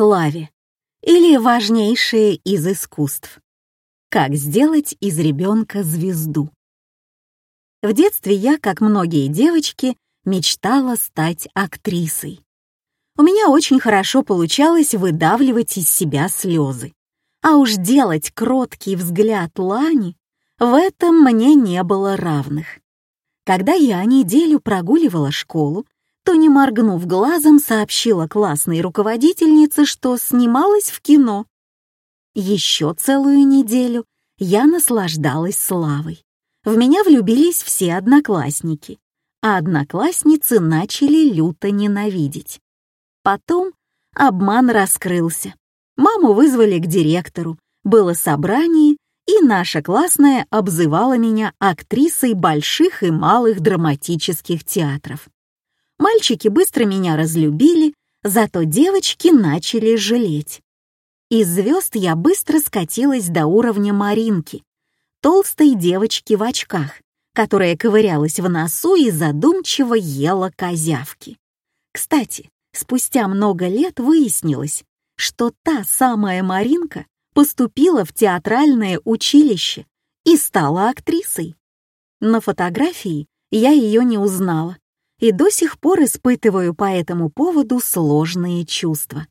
Славе или важнейшее из искусств. Как сделать из ребенка звезду. В детстве я, как многие девочки, мечтала стать актрисой. У меня очень хорошо получалось выдавливать из себя слезы. А уж делать кроткий взгляд Лани, в этом мне не было равных. Когда я неделю прогуливала школу, то, не моргнув глазом, сообщила классной руководительнице, что снималась в кино. Еще целую неделю я наслаждалась славой. В меня влюбились все одноклассники, а одноклассницы начали люто ненавидеть. Потом обман раскрылся. Маму вызвали к директору, было собрание, и наша классная обзывала меня актрисой больших и малых драматических театров. Мальчики быстро меня разлюбили, зато девочки начали жалеть. Из звезд я быстро скатилась до уровня Маринки, толстой девочки в очках, которая ковырялась в носу и задумчиво ела козявки. Кстати, спустя много лет выяснилось, что та самая Маринка поступила в театральное училище и стала актрисой. На фотографии я ее не узнала, и до сих пор испытываю по этому поводу сложные чувства.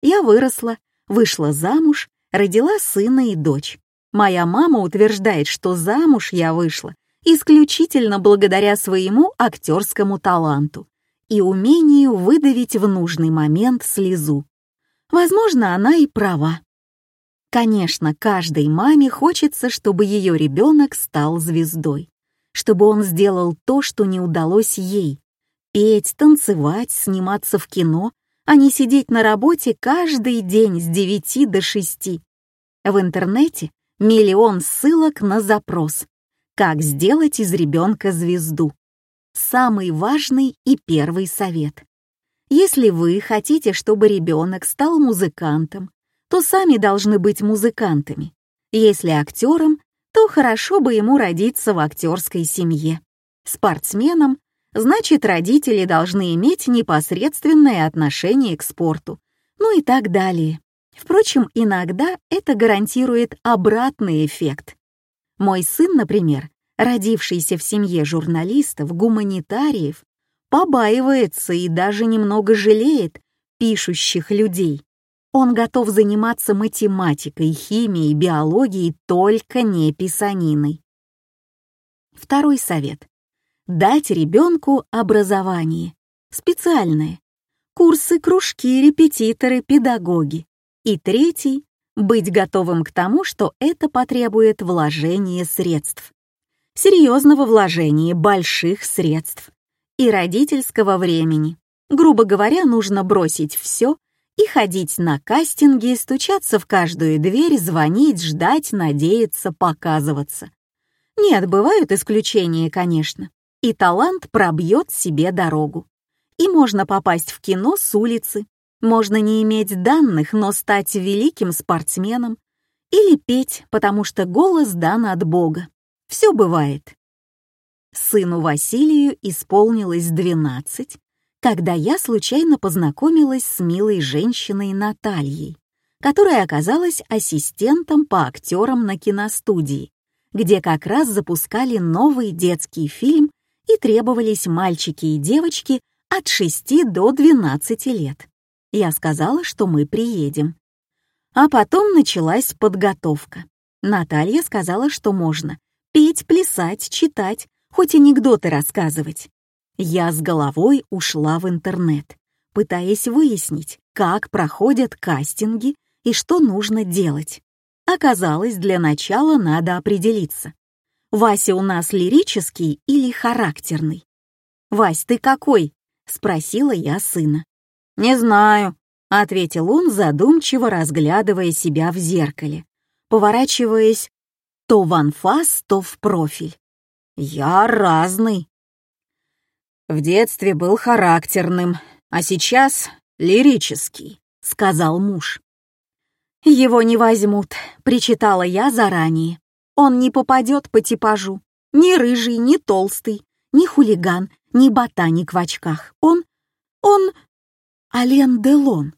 Я выросла, вышла замуж, родила сына и дочь. Моя мама утверждает, что замуж я вышла исключительно благодаря своему актерскому таланту и умению выдавить в нужный момент слезу. Возможно, она и права. Конечно, каждой маме хочется, чтобы ее ребенок стал звездой чтобы он сделал то, что не удалось ей — петь, танцевать, сниматься в кино, а не сидеть на работе каждый день с 9 до 6. В интернете миллион ссылок на запрос «Как сделать из ребенка звезду?» Самый важный и первый совет. Если вы хотите, чтобы ребенок стал музыкантом, то сами должны быть музыкантами. Если актером, то хорошо бы ему родиться в актерской семье. Спортсменом, значит, родители должны иметь непосредственное отношение к спорту, ну и так далее. Впрочем, иногда это гарантирует обратный эффект. Мой сын, например, родившийся в семье журналистов, гуманитариев, побаивается и даже немного жалеет пишущих людей. Он готов заниматься математикой, химией, биологией, только не писаниной. Второй совет. Дать ребенку образование. Специальное. Курсы, кружки, репетиторы, педагоги. И третий — быть готовым к тому, что это потребует вложения средств. Серьезного вложения больших средств. И родительского времени. Грубо говоря, нужно бросить все и ходить на кастинги, стучаться в каждую дверь, звонить, ждать, надеяться, показываться. Нет, бывают исключения, конечно, и талант пробьет себе дорогу. И можно попасть в кино с улицы, можно не иметь данных, но стать великим спортсменом, или петь, потому что голос дан от Бога. Все бывает. Сыну Василию исполнилось 12, когда я случайно познакомилась с милой женщиной Натальей, которая оказалась ассистентом по актерам на киностудии, где как раз запускали новый детский фильм и требовались мальчики и девочки от 6 до 12 лет. Я сказала, что мы приедем. А потом началась подготовка. Наталья сказала, что можно петь, плясать, читать, хоть анекдоты рассказывать. Я с головой ушла в интернет, пытаясь выяснить, как проходят кастинги и что нужно делать. Оказалось, для начала надо определиться. Вася у нас лирический или характерный? «Вась, ты какой?» — спросила я сына. «Не знаю», — ответил он, задумчиво разглядывая себя в зеркале, поворачиваясь то в анфас, то в профиль. «Я разный», в детстве был характерным, а сейчас лирический», — сказал муж. «Его не возьмут», — причитала я заранее. «Он не попадет по типажу. Ни рыжий, ни толстый, ни хулиган, ни ботаник в очках. Он... он... Ален Делон».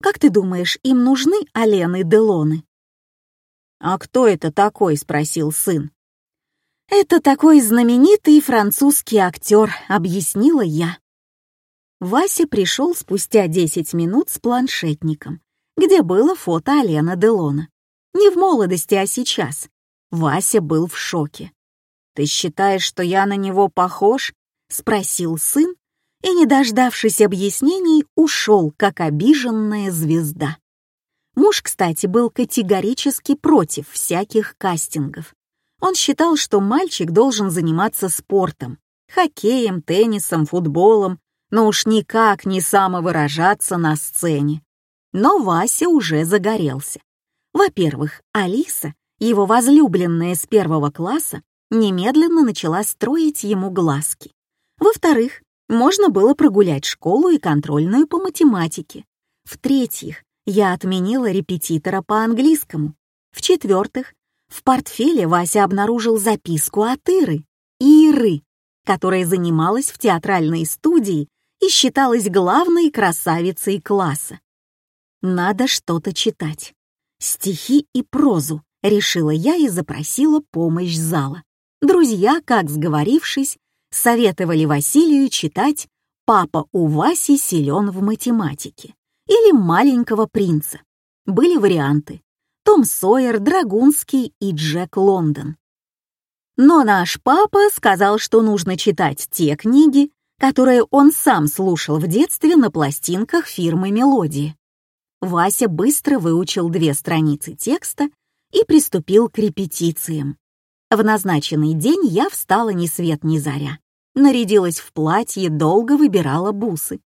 Как ты думаешь, им нужны Алены Делоны?» «А кто это такой?» — спросил сын. «Это такой знаменитый французский актер», — объяснила я. Вася пришел спустя 10 минут с планшетником, где было фото Алена Делона. Не в молодости, а сейчас. Вася был в шоке. «Ты считаешь, что я на него похож?» — спросил сын, и, не дождавшись объяснений, ушел, как обиженная звезда. Муж, кстати, был категорически против всяких кастингов. Он считал, что мальчик должен заниматься спортом, хоккеем, теннисом, футболом, но уж никак не самовыражаться на сцене. Но Вася уже загорелся. Во-первых, Алиса, его возлюбленная с первого класса, немедленно начала строить ему глазки. Во-вторых, можно было прогулять школу и контрольную по математике. В-третьих, я отменила репетитора по английскому. В-четвертых, в портфеле Вася обнаружил записку от Иры, Иры, которая занималась в театральной студии и считалась главной красавицей класса. Надо что-то читать. Стихи и прозу, решила я и запросила помощь зала. Друзья, как сговорившись, советовали Василию читать «Папа у Васи силен в математике» или «Маленького принца». Были варианты Том Сойер, Драгунский и Джек Лондон. Но наш папа сказал, что нужно читать те книги, которые он сам слушал в детстве на пластинках фирмы «Мелодии». Вася быстро выучил две страницы текста и приступил к репетициям. В назначенный день я встала ни свет ни заря. Нарядилась в платье, долго выбирала бусы.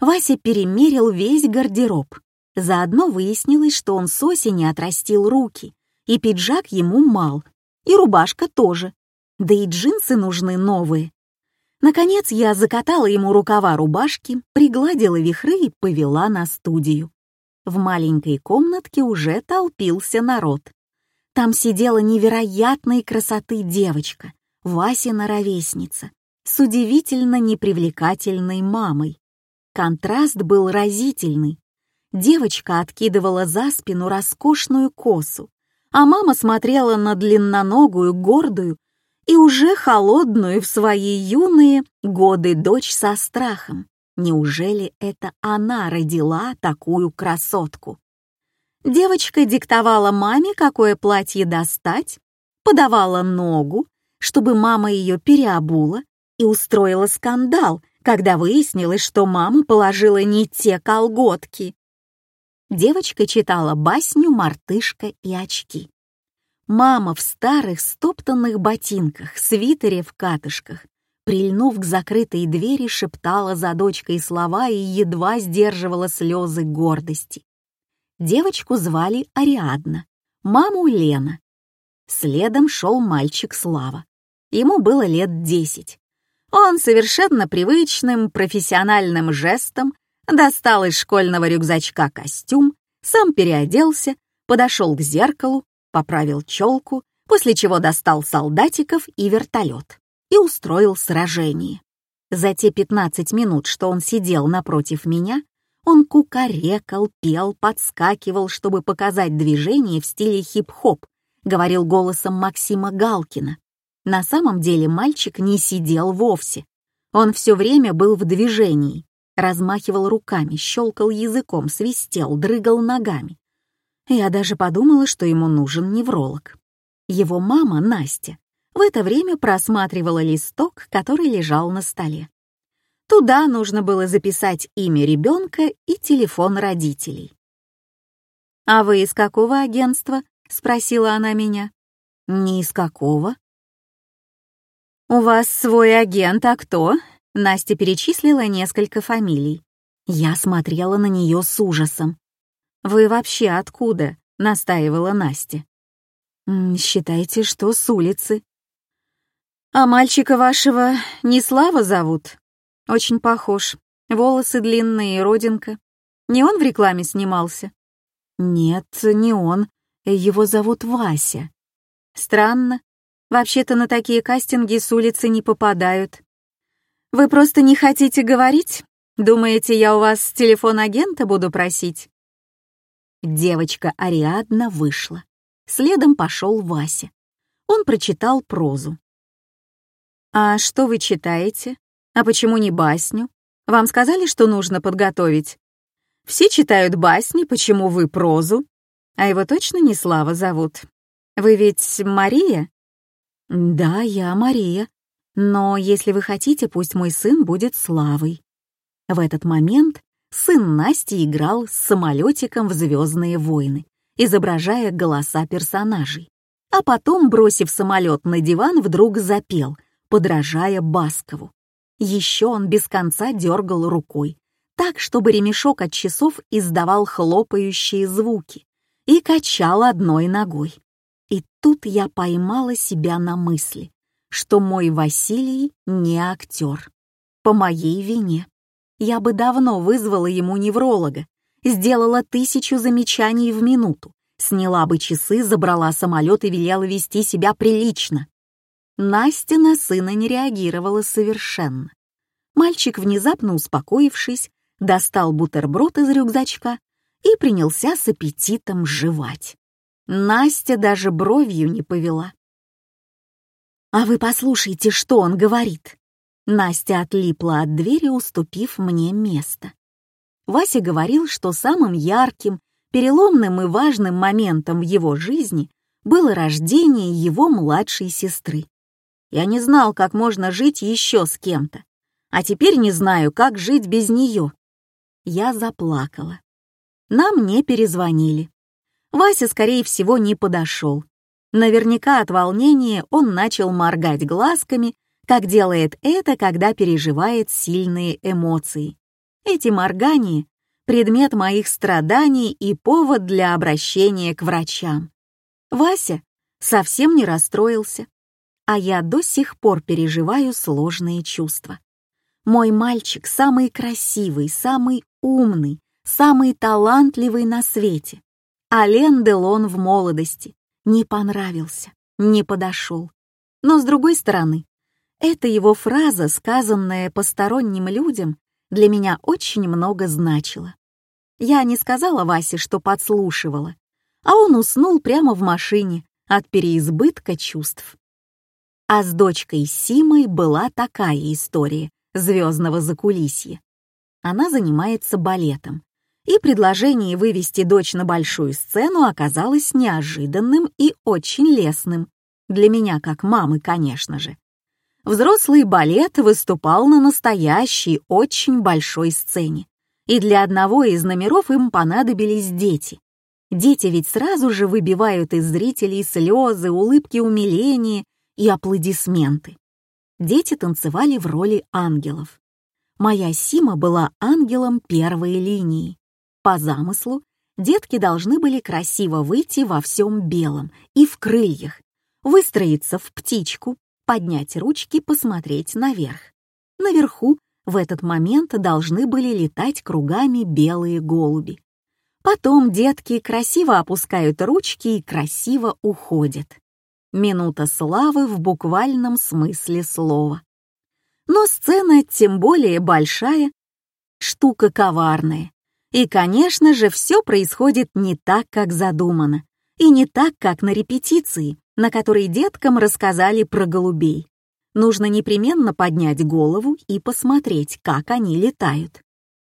Вася перемерил весь гардероб. Заодно выяснилось, что он с осени отрастил руки, и пиджак ему мал, и рубашка тоже. Да и джинсы нужны новые. Наконец я закатала ему рукава рубашки, пригладила вихры и повела на студию. В маленькой комнатке уже толпился народ. Там сидела невероятной красоты девочка, Васина ровесница, с удивительно непривлекательной мамой. Контраст был разительный. Девочка откидывала за спину роскошную косу, а мама смотрела на длинноногую, гордую и уже холодную в свои юные годы дочь со страхом. Неужели это она родила такую красотку? Девочка диктовала маме, какое платье достать, подавала ногу, чтобы мама ее переобула, и устроила скандал, когда выяснилось, что мама положила не те колготки. Девочка читала басню «Мартышка и очки». Мама в старых стоптанных ботинках, свитере в катышках, прильнув к закрытой двери, шептала за дочкой слова и едва сдерживала слезы гордости. Девочку звали Ариадна, маму Лена. Следом шел мальчик Слава. Ему было лет десять. Он совершенно привычным профессиональным жестом достал из школьного рюкзачка костюм, сам переоделся, подошел к зеркалу, поправил челку, после чего достал солдатиков и вертолет и устроил сражение. За те 15 минут, что он сидел напротив меня, он кукарекал, пел, подскакивал, чтобы показать движение в стиле хип-хоп, говорил голосом Максима Галкина. На самом деле мальчик не сидел вовсе. Он все время был в движении, размахивал руками, щелкал языком, свистел, дрыгал ногами. Я даже подумала, что ему нужен невролог. Его мама, Настя, в это время просматривала листок, который лежал на столе. Туда нужно было записать имя ребенка и телефон родителей. «А вы из какого агентства?» — спросила она меня. «Не из какого». «У вас свой агент, а кто?» Настя перечислила несколько фамилий. Я смотрела на нее с ужасом. «Вы вообще откуда?» — настаивала Настя. «Считайте, что с улицы». «А мальчика вашего не Слава зовут?» «Очень похож. Волосы длинные, родинка. Не он в рекламе снимался?» «Нет, не он. Его зовут Вася». «Странно. Вообще-то на такие кастинги с улицы не попадают. Вы просто не хотите говорить? Думаете, я у вас телефон агента буду просить? Девочка Ариадна вышла. Следом пошел Вася. Он прочитал прозу. «А что вы читаете? А почему не басню? Вам сказали, что нужно подготовить? Все читают басни, почему вы прозу? А его точно не Слава зовут? Вы ведь Мария?» «Да, я Мария. Но если вы хотите, пусть мой сын будет Славой». В этот момент сын Насти играл с самолетиком в «Звездные войны», изображая голоса персонажей. А потом, бросив самолет на диван, вдруг запел, подражая Баскову. Еще он без конца дергал рукой, так, чтобы ремешок от часов издавал хлопающие звуки, и качал одной ногой. И тут я поймала себя на мысли, что мой Василий не актер. По моей вине. Я бы давно вызвала ему невролога, сделала тысячу замечаний в минуту, сняла бы часы, забрала самолет и велела вести себя прилично. Настя на сына не реагировала совершенно. Мальчик, внезапно успокоившись, достал бутерброд из рюкзачка и принялся с аппетитом жевать. Настя даже бровью не повела. «А вы послушайте, что он говорит!» Настя отлипла от двери, уступив мне место. Вася говорил, что самым ярким, переломным и важным моментом в его жизни было рождение его младшей сестры. Я не знал, как можно жить еще с кем-то, а теперь не знаю, как жить без нее. Я заплакала. Нам не перезвонили. Вася, скорее всего, не подошел. Наверняка от волнения он начал моргать глазками, как делает это, когда переживает сильные эмоции. Эти моргания — предмет моих страданий и повод для обращения к врачам. Вася совсем не расстроился, а я до сих пор переживаю сложные чувства. Мой мальчик самый красивый, самый умный, самый талантливый на свете. Ален Делон в молодости не понравился, не подошел. Но с другой стороны, эта его фраза, сказанная посторонним людям, для меня очень много значила. Я не сказала Васе, что подслушивала, а он уснул прямо в машине от переизбытка чувств. А с дочкой Симой была такая история звездного закулисья. Она занимается балетом, и предложение вывести дочь на большую сцену оказалось неожиданным и очень лестным. Для меня, как мамы, конечно же. Взрослый балет выступал на настоящей, очень большой сцене, и для одного из номеров им понадобились дети. Дети ведь сразу же выбивают из зрителей слезы, улыбки умиления и аплодисменты. Дети танцевали в роли ангелов. Моя Сима была ангелом первой линии. По замыслу, детки должны были красиво выйти во всем белом и в крыльях, выстроиться в птичку, поднять ручки, посмотреть наверх. Наверху в этот момент должны были летать кругами белые голуби. Потом детки красиво опускают ручки и красиво уходят. Минута славы в буквальном смысле слова. Но сцена, тем более большая, штука коварная. И, конечно же, все происходит не так, как задумано, и не так, как на репетиции, на которой деткам рассказали про голубей. Нужно непременно поднять голову и посмотреть, как они летают.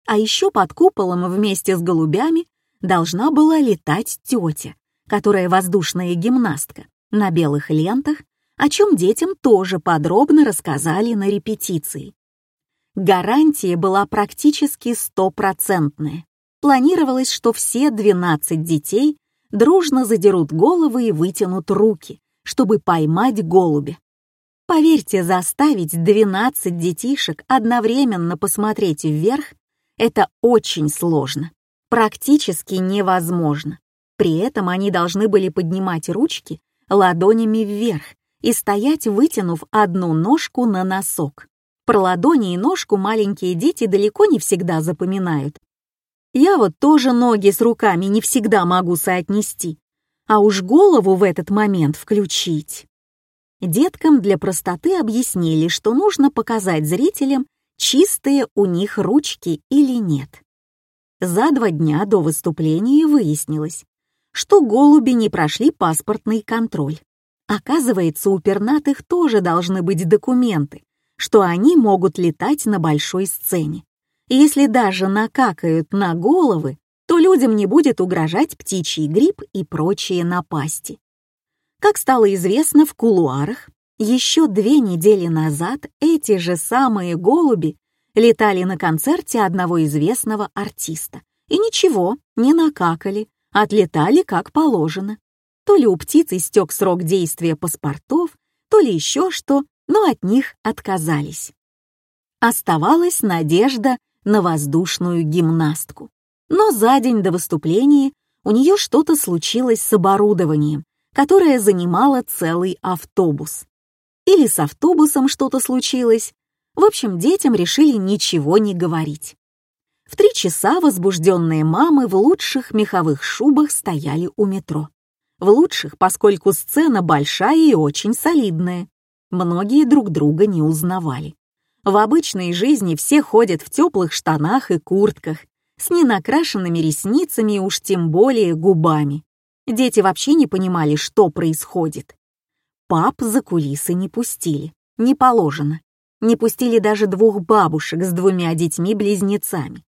А еще под куполом вместе с голубями должна была летать тетя, которая воздушная гимнастка, на белых лентах, о чем детям тоже подробно рассказали на репетиции. Гарантия была практически стопроцентная. Планировалось, что все 12 детей дружно задерут головы и вытянут руки, чтобы поймать голубя. Поверьте, заставить 12 детишек одновременно посмотреть вверх — это очень сложно, практически невозможно. При этом они должны были поднимать ручки ладонями вверх и стоять, вытянув одну ножку на носок. Про ладони и ножку маленькие дети далеко не всегда запоминают. Я вот тоже ноги с руками не всегда могу соотнести, а уж голову в этот момент включить. Деткам для простоты объяснили, что нужно показать зрителям, чистые у них ручки или нет. За два дня до выступления выяснилось, что голуби не прошли паспортный контроль. Оказывается, у пернатых тоже должны быть документы, что они могут летать на большой сцене. Если даже накакают на головы, то людям не будет угрожать птичий грипп и прочие напасти. Как стало известно в кулуарах, еще две недели назад эти же самые голуби летали на концерте одного известного артиста. И ничего, не накакали, отлетали как положено. То ли у птиц истек срок действия паспортов, то ли еще что, но от них отказались. Оставалась надежда на воздушную гимнастку. Но за день до выступления у нее что-то случилось с оборудованием, которое занимало целый автобус или с автобусом что-то случилось. В общем, детям решили ничего не говорить. В три часа возбужденные мамы в лучших меховых шубах стояли у метро. В лучших, поскольку сцена большая и очень солидная. Многие друг друга не узнавали. В обычной жизни все ходят в теплых штанах и куртках, с ненакрашенными ресницами и уж тем более губами. Дети вообще не понимали, что происходит. Пап за кулисы не пустили, не положено. Не пустили даже двух бабушек с двумя детьми-близнецами.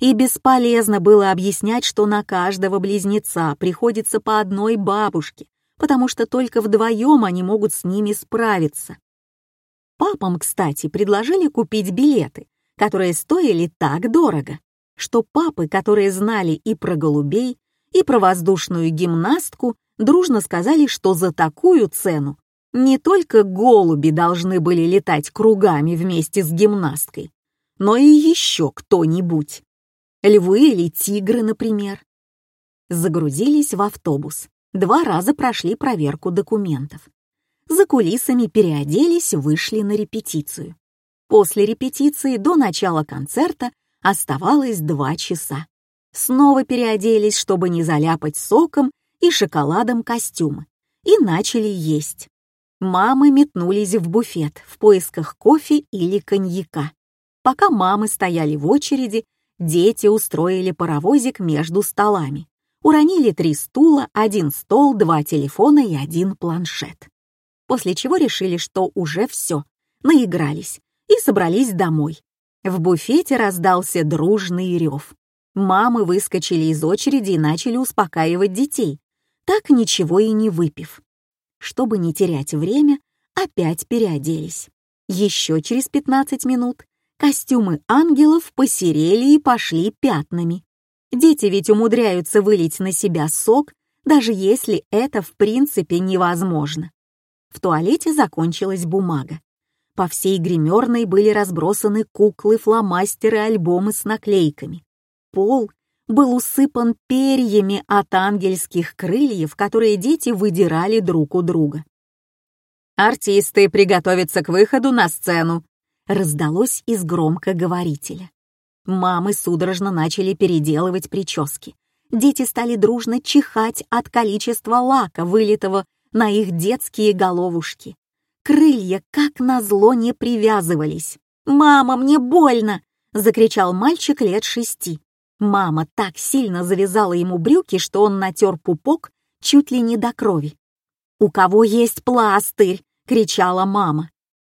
И бесполезно было объяснять, что на каждого близнеца приходится по одной бабушке, потому что только вдвоем они могут с ними справиться. Папам, кстати, предложили купить билеты, которые стоили так дорого, что папы, которые знали и про голубей, и про воздушную гимнастку, дружно сказали, что за такую цену не только голуби должны были летать кругами вместе с гимнасткой, но и еще кто-нибудь. Львы или тигры, например. Загрузились в автобус. Два раза прошли проверку документов. За кулисами переоделись, вышли на репетицию. После репетиции до начала концерта оставалось два часа. Снова переоделись, чтобы не заляпать соком и шоколадом костюмы, и начали есть. Мамы метнулись в буфет в поисках кофе или коньяка. Пока мамы стояли в очереди, дети устроили паровозик между столами. Уронили три стула, один стол, два телефона и один планшет. После чего решили, что уже все, наигрались и собрались домой. В буфете раздался дружный рев. Мамы выскочили из очереди и начали успокаивать детей, так ничего и не выпив чтобы не терять время, опять переоделись. Еще через 15 минут костюмы ангелов посерели и пошли пятнами. Дети ведь умудряются вылить на себя сок, даже если это в принципе невозможно. В туалете закончилась бумага. По всей гримерной были разбросаны куклы, фломастеры, альбомы с наклейками. Пол был усыпан перьями от ангельских крыльев, которые дети выдирали друг у друга. «Артисты приготовятся к выходу на сцену», — раздалось из громкоговорителя. Мамы судорожно начали переделывать прически. Дети стали дружно чихать от количества лака, вылитого на их детские головушки. Крылья, как назло, не привязывались. «Мама, мне больно!» — закричал мальчик лет шести. Мама так сильно завязала ему брюки, что он натер пупок чуть ли не до крови. «У кого есть пластырь?» — кричала мама.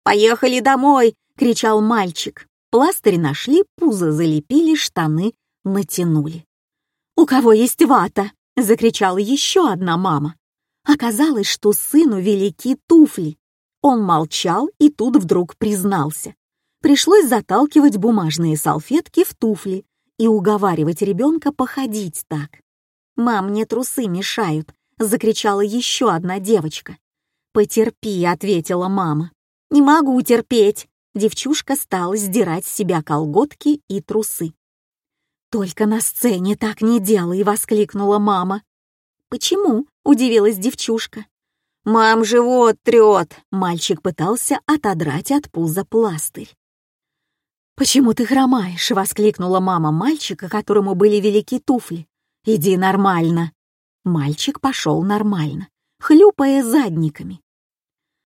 «Поехали домой!» — кричал мальчик. Пластырь нашли, пузо залепили, штаны натянули. «У кого есть вата?» — закричала еще одна мама. Оказалось, что сыну велики туфли. Он молчал и тут вдруг признался. Пришлось заталкивать бумажные салфетки в туфли, и уговаривать ребенка походить так. «Мам, мне трусы мешают», — закричала еще одна девочка. «Потерпи», — ответила мама. «Не могу терпеть». Девчушка стала сдирать с себя колготки и трусы. «Только на сцене так не делай!» — воскликнула мама. «Почему?» — удивилась девчушка. «Мам, живот трет!» — мальчик пытался отодрать от пуза пластырь. «Почему ты хромаешь?» — воскликнула мама мальчика, которому были велики туфли. «Иди нормально». Мальчик пошел нормально, хлюпая задниками.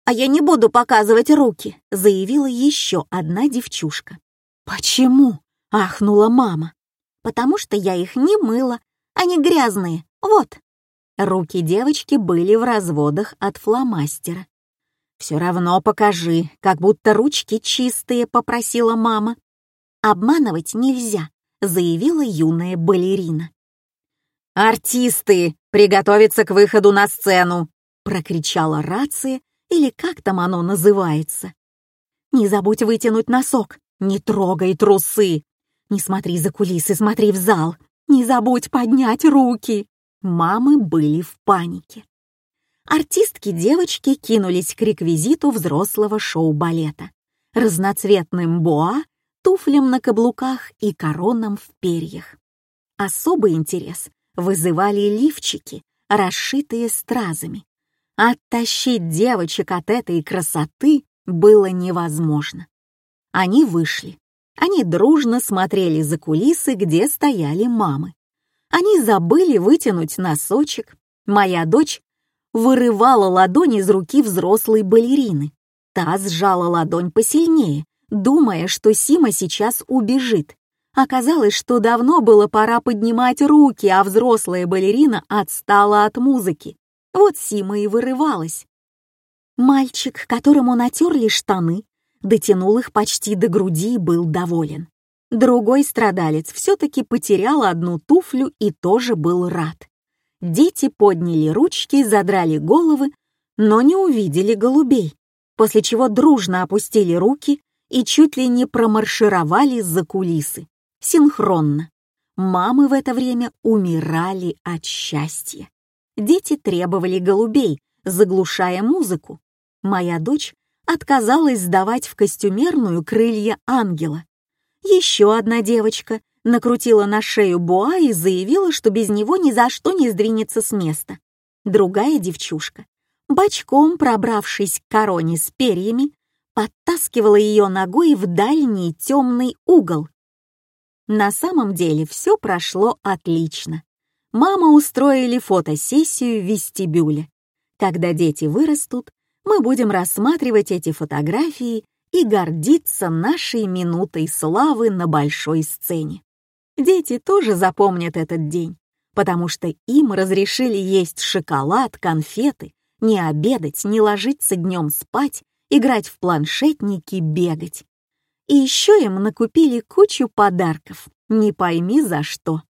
«А я не буду показывать руки», — заявила еще одна девчушка. «Почему?» — ахнула мама. потому что я их не мыла, они грязные, вот». Руки девочки были в разводах от фломастера. «Все равно покажи, как будто ручки чистые», — попросила мама. «Обманывать нельзя», — заявила юная балерина. «Артисты, приготовиться к выходу на сцену!» — прокричала рация, или как там оно называется. «Не забудь вытянуть носок, не трогай трусы, не смотри за кулисы, смотри в зал, не забудь поднять руки!» Мамы были в панике. Артистки-девочки кинулись к реквизиту взрослого шоу-балета. Разноцветным боа, туфлям на каблуках и коронам в перьях. Особый интерес вызывали лифчики, расшитые стразами. Оттащить девочек от этой красоты было невозможно. Они вышли. Они дружно смотрели за кулисы, где стояли мамы. Они забыли вытянуть носочек. Моя дочь вырывала ладонь из руки взрослой балерины. Та сжала ладонь посильнее, думая, что Сима сейчас убежит. Оказалось, что давно было пора поднимать руки, а взрослая балерина отстала от музыки. Вот Сима и вырывалась. Мальчик, которому натерли штаны, дотянул их почти до груди и был доволен. Другой страдалец все-таки потерял одну туфлю и тоже был рад. Дети подняли ручки, задрали головы, но не увидели голубей, после чего дружно опустили руки и чуть ли не промаршировали за кулисы, синхронно. Мамы в это время умирали от счастья. Дети требовали голубей, заглушая музыку. Моя дочь отказалась сдавать в костюмерную крылья ангела, еще одна девочка накрутила на шею Боа и заявила, что без него ни за что не сдвинется с места. Другая девчушка, бочком пробравшись к короне с перьями, подтаскивала ее ногой в дальний темный угол. На самом деле все прошло отлично. Мама устроили фотосессию в вестибюле. Когда дети вырастут, мы будем рассматривать эти фотографии и гордиться нашей минутой славы на большой сцене. Дети тоже запомнят этот день, потому что им разрешили есть шоколад, конфеты, не обедать, не ложиться днем спать, играть в планшетники, бегать. И еще им накупили кучу подарков, не пойми за что.